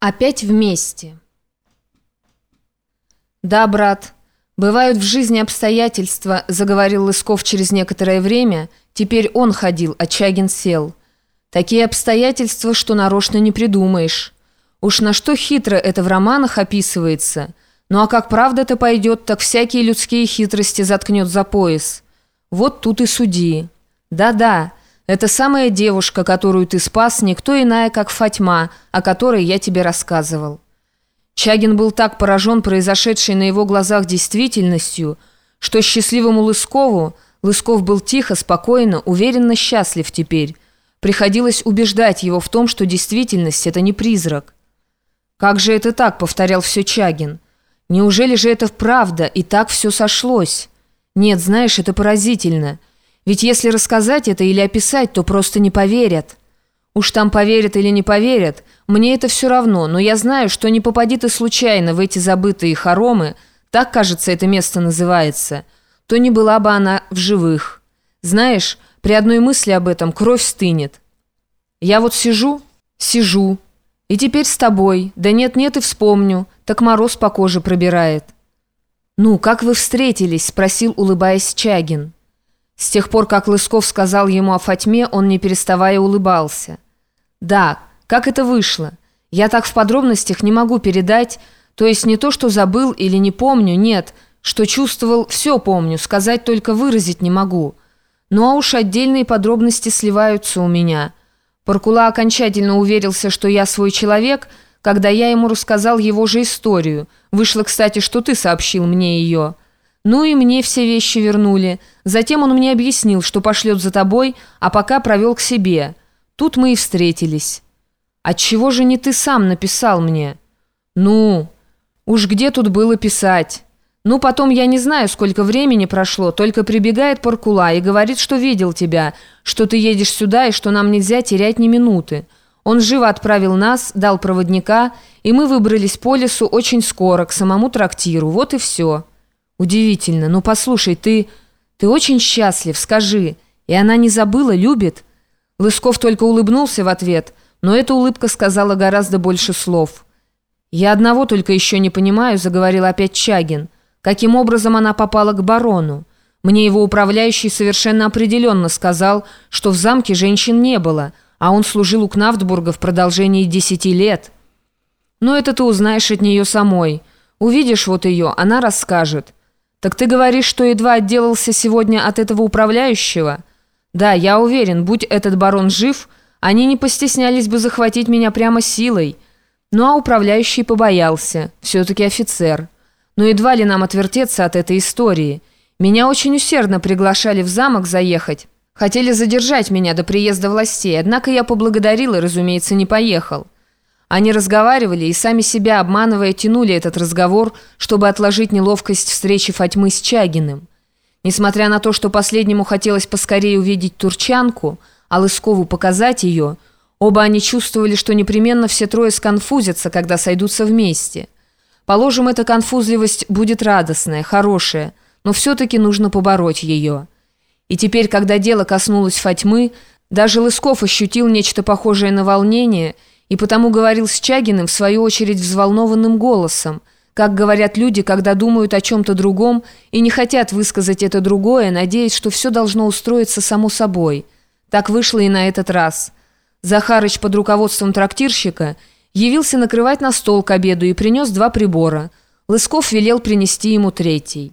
Опять вместе. «Да, брат, бывают в жизни обстоятельства», — заговорил Лысков через некоторое время. Теперь он ходил, а Чагин сел. «Такие обстоятельства, что нарочно не придумаешь. Уж на что хитро это в романах описывается. Ну а как правда-то пойдет, так всякие людские хитрости заткнет за пояс. Вот тут и суди. Да-да». Это самая девушка, которую ты спас, никто иная, как Фатьма, о которой я тебе рассказывал». Чагин был так поражен произошедшей на его глазах действительностью, что счастливому Лыскову, Лысков был тихо, спокойно, уверенно счастлив теперь. Приходилось убеждать его в том, что действительность – это не призрак. «Как же это так?» – повторял все Чагин. «Неужели же это правда, и так все сошлось?» «Нет, знаешь, это поразительно». Ведь если рассказать это или описать, то просто не поверят. Уж там поверят или не поверят, мне это все равно, но я знаю, что не попади ты случайно в эти забытые хоромы, так, кажется, это место называется, то не была бы она в живых. Знаешь, при одной мысли об этом кровь стынет. Я вот сижу, сижу, и теперь с тобой, да нет-нет и вспомню, так мороз по коже пробирает. «Ну, как вы встретились?» – спросил, улыбаясь Чагин. С тех пор, как Лысков сказал ему о Фатьме, он не переставая улыбался. «Да, как это вышло? Я так в подробностях не могу передать, то есть не то, что забыл или не помню, нет, что чувствовал, все помню, сказать только выразить не могу. Ну а уж отдельные подробности сливаются у меня. Паркула окончательно уверился, что я свой человек, когда я ему рассказал его же историю. Вышло, кстати, что ты сообщил мне ее». Ну и мне все вещи вернули. Затем он мне объяснил, что пошлет за тобой, а пока провел к себе. Тут мы и встретились. Отчего же не ты сам написал мне? Ну, уж где тут было писать? Ну, потом я не знаю, сколько времени прошло, только прибегает Паркула и говорит, что видел тебя, что ты едешь сюда и что нам нельзя терять ни минуты. Он живо отправил нас, дал проводника, и мы выбрались по лесу очень скоро, к самому трактиру. Вот и все». «Удивительно. Ну, послушай, ты... Ты очень счастлив, скажи. И она не забыла, любит?» Лысков только улыбнулся в ответ, но эта улыбка сказала гораздо больше слов. «Я одного только еще не понимаю», — заговорил опять Чагин. «Каким образом она попала к барону? Мне его управляющий совершенно определенно сказал, что в замке женщин не было, а он служил у Кнафтбурга в продолжении десяти лет. Но это ты узнаешь от нее самой. Увидишь вот ее, она расскажет». «Так ты говоришь, что едва отделался сегодня от этого управляющего?» «Да, я уверен, будь этот барон жив, они не постеснялись бы захватить меня прямо силой. Ну а управляющий побоялся, все-таки офицер. Но едва ли нам отвертеться от этой истории. Меня очень усердно приглашали в замок заехать. Хотели задержать меня до приезда властей, однако я поблагодарил и, разумеется, не поехал». Они разговаривали и сами себя обманывая тянули этот разговор, чтобы отложить неловкость встречи Фатьмы с Чагиным. Несмотря на то, что последнему хотелось поскорее увидеть турчанку, а Лыскову показать ее, оба они чувствовали, что непременно все трое сконфузятся, когда сойдутся вместе. Положим, эта конфузливость будет радостная, хорошая, но все-таки нужно побороть ее. И теперь, когда дело коснулось Фатьмы, даже Лысков ощутил нечто похожее на волнение – и потому говорил с Чагиным, в свою очередь, взволнованным голосом, как говорят люди, когда думают о чем-то другом и не хотят высказать это другое, надеясь, что все должно устроиться само собой. Так вышло и на этот раз. Захарыч под руководством трактирщика явился накрывать на стол к обеду и принес два прибора. Лысков велел принести ему третий.